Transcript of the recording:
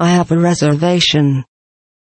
I have a reservation.